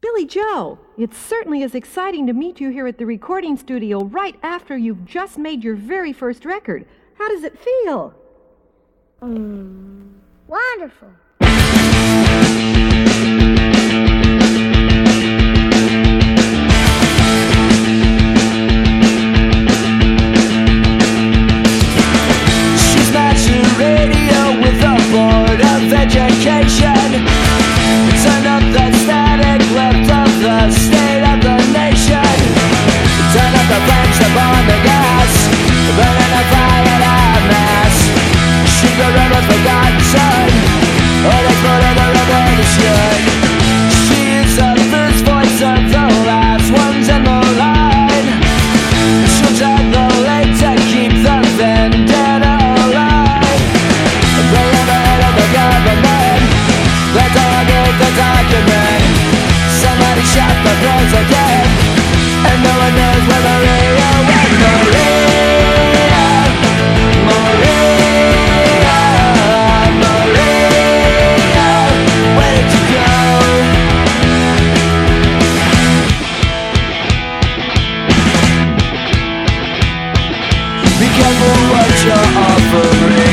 Billy Joe, it certainly is exciting to meet you here at the recording studio right after you've just made your very first record. How does it feel? Mm, wonderful. Yeah. your offering.